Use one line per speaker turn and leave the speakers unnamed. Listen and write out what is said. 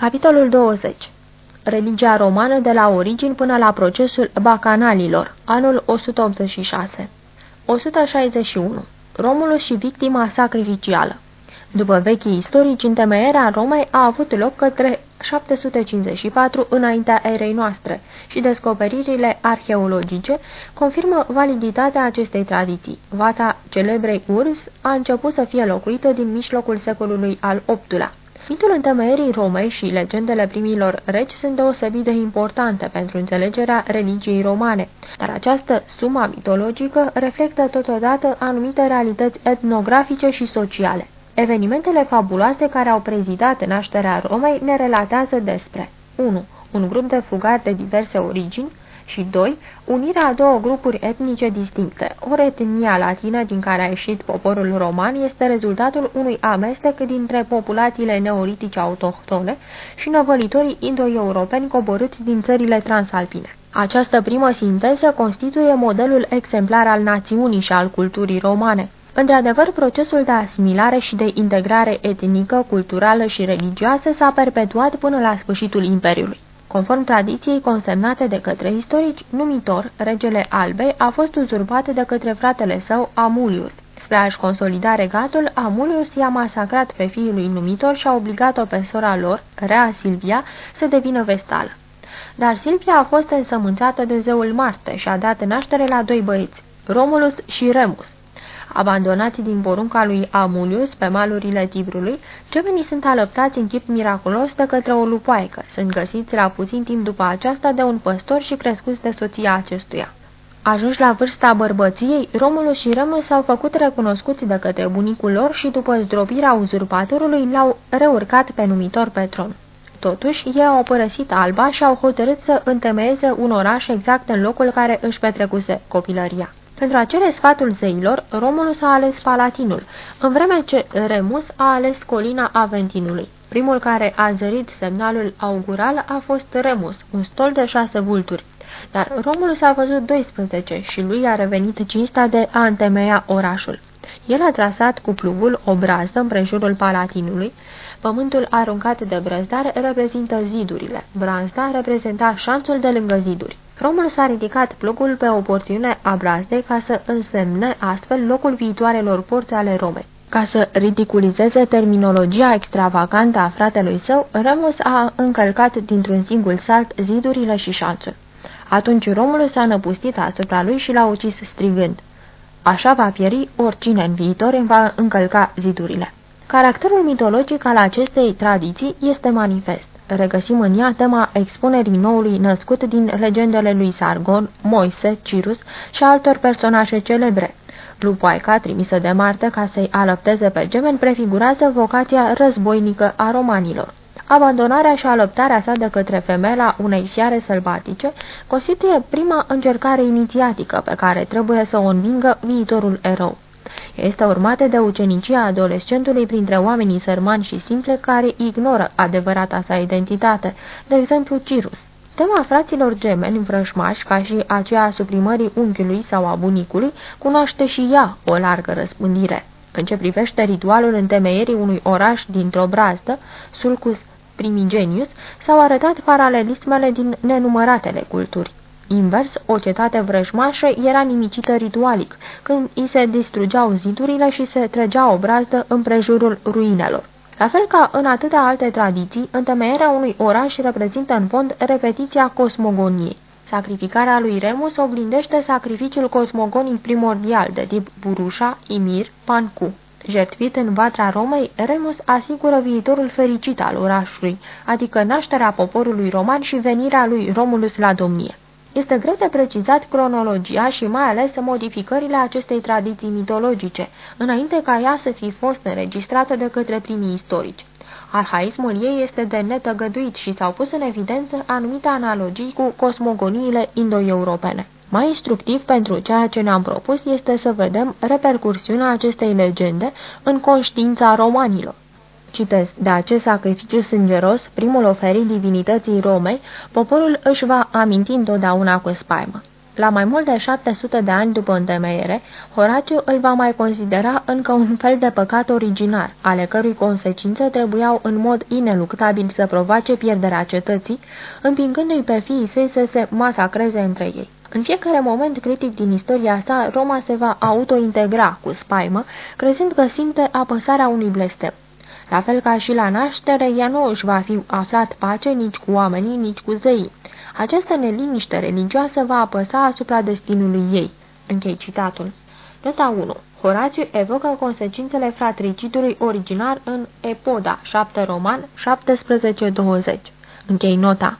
Capitolul 20 Religia romană de la origini până la procesul bacanalilor, anul 186 161. Romulus și victima sacrificială După vechii istorici, întemeierea Romei a avut loc către 754 înaintea erei noastre și descoperirile arheologice confirmă validitatea acestei tradiții. Vata celebrei Urs a început să fie locuită din mijlocul secolului al VIII-lea. Mitul întemeierii Romei și legendele primilor regi sunt deosebit de importante pentru înțelegerea religiei romane, dar această suma mitologică reflectă totodată anumite realități etnografice și sociale. Evenimentele fabuloase care au prezidat nașterea Romei ne relatează despre 1. Un grup de fugari de diverse origini, și 2. Unirea a două grupuri etnice distincte. Ori etnia latină din care a ieșit poporul roman este rezultatul unui amestec dintre populațiile neolitice autohtone și năvălitorii indo-europeni coborâți din țările transalpine. Această primă sinteză constituie modelul exemplar al națiunii și al culturii romane. Într-adevăr, procesul de asimilare și de integrare etnică, culturală și religioasă s-a perpetuat până la sfârșitul Imperiului. Conform tradiției consemnate de către istorici, numitor, regele Albei a fost uzurpat de către fratele său Amulius. Spre a-și consolida regatul, Amulius i-a masacrat pe fiul lui numitor și a obligat-o pe sora lor, Rea Silvia, să devină vestală. Dar Silvia a fost însămânțată de zeul Marte și a dat naștere la doi băieți, Romulus și Remus. Abandonați din porunca lui Amulius pe malurile Tibrului, gemenii sunt alăptați în chip miraculos de către o lupoaică. Sunt găsiți la puțin timp după aceasta de un păstor și crescuți de soția acestuia. Ajunși la vârsta bărbăției, Romulus și Remus s-au făcut recunoscuți de către bunicul lor și după zdrobirea uzurpatorului l-au reurcat pe numitor pe tron. Totuși, ei au părăsit Alba și au hotărât să întemeieze un oraș exact în locul care își petrecuse copilăria. Pentru a cere sfatul zeilor, Romulus a ales Palatinul, în vreme ce Remus a ales colina Aventinului. Primul care a zărit semnalul augural a fost Remus, un stol de șase vulturi. Dar Romulus a văzut 12 și lui a revenit cinsta de a întemeia orașul. El a trasat cu plugul o brazdă împrejurul Palatinului. Pământul aruncat de brăzdar reprezintă zidurile. Brazda reprezenta șanțul de lângă ziduri. Romul s-a ridicat plugul pe o porțiune a brazdei ca să însemne astfel locul viitoarelor porți ale Romei. Ca să ridiculizeze terminologia extravagantă a fratelui său, Remus a încălcat dintr-un singur salt zidurile și șanțul. Atunci Romul s-a năpustit asupra lui și l-a ucis strigând. Așa va pieri oricine în viitor îmi va încălca zidurile. Caracterul mitologic al acestei tradiții este manifest regăsim în ea tema expunerii noului născut din legendele lui Sargon, Moise, Cirus și altor personaje celebre. Lupoaica, trimisă de Marte ca să-i alăpteze pe gemeni, prefigurează vocația războinică a romanilor. Abandonarea și alăptarea sa de către femela unei fiare sălbatice constituie prima încercare inițiatică pe care trebuie să o învingă viitorul erou. Este urmată de ucenicia adolescentului printre oamenii sărmani și simple care ignoră adevărata sa identitate, de exemplu Cirus. Tema fraților gemeni vrăjmași, ca și aceea a suprimării unchiului sau a bunicului, cunoaște și ea o largă răspândire. În ce privește ritualul întemeierii unui oraș dintr-o brazdă, Sulcus Primigenius, s-au arătat paralelismele din nenumăratele culturi. Invers, o cetate vrăjmașă era nimicită ritualic, când îi se distrugeau zidurile și se trăgea o brazdă împrejurul ruinelor. La fel ca în atâtea alte tradiții, întemeierea unui oraș reprezintă în fond repetiția cosmogoniei. Sacrificarea lui Remus oglindește sacrificiul cosmogonic primordial de tip Burușa, Imir, Pancu. Jertvit în vatra Romei, Remus asigură viitorul fericit al orașului, adică nașterea poporului roman și venirea lui Romulus la domnie. Este greu de precizat cronologia și mai ales modificările acestei tradiții mitologice, înainte ca ea să fi fost înregistrată de către primii istorici. Arhaismul ei este de netăgăduit și s-au pus în evidență anumite analogii cu cosmogoniile indo-europene. Mai instructiv pentru ceea ce ne-am propus este să vedem repercursiunea acestei legende în conștiința romanilor. Citez, de acest sacrificiu sângeros, primul oferit divinității Romei, poporul își va aminti întotdeauna cu spaimă. La mai mult de 700 de ani după întemeiere, Horatiu îl va mai considera încă un fel de păcat originar, ale cărui consecințe trebuiau în mod ineluctabil să provoace pierderea cetății, împingându-i pe fiii săi să se masacreze între ei. În fiecare moment critic din istoria sa, Roma se va autointegra cu spaimă, crezând că simte apăsarea unui blestem. La fel ca și la naștere, ea nu își va fi aflat pace nici cu oamenii, nici cu zeii. Această neliniște religioasă va apăsa asupra destinului ei. Închei citatul. Nota 1. Horațiu evocă consecințele fratricidului originar în Epoda, 7 roman, 17-20. Închei nota.